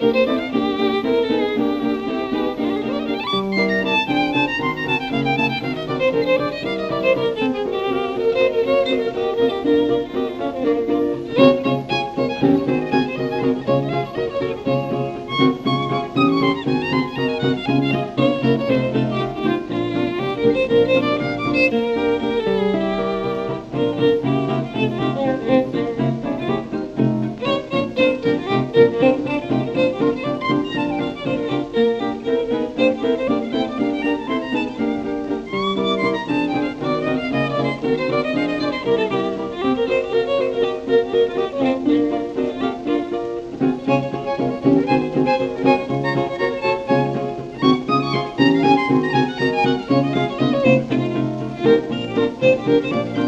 Música you.